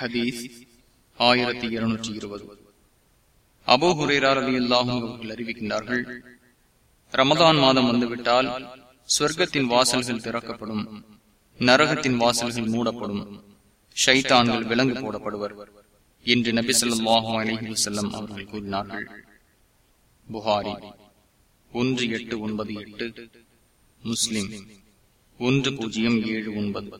ஹதீஸ் ஆயிரத்தி இருநூற்றி இருபது. அபோ ஹுரேராரதி அல்லாஹும் அவர்கள் அறிவிக்கின்றார்கள் ரமதான் மாதம் வந்துவிட்டால் சொர்க்கத்தின் வாசல்கள் திறக்கப்படும் நரகத்தின் வாசல்கள் மூடப்படும் ஷைத்தான்கள் விலங்கு போடப்படுவர் என்று நபி சொல்லாஹு அலஹி வசல்லம் அவர்கள் கூறினார்கள். புகாரி ஒன்று எட்டு ஒன்பது எட்டு முஸ்லிம் ஒன்று பூஜ்ஜியம் ஏழு ஒன்பது.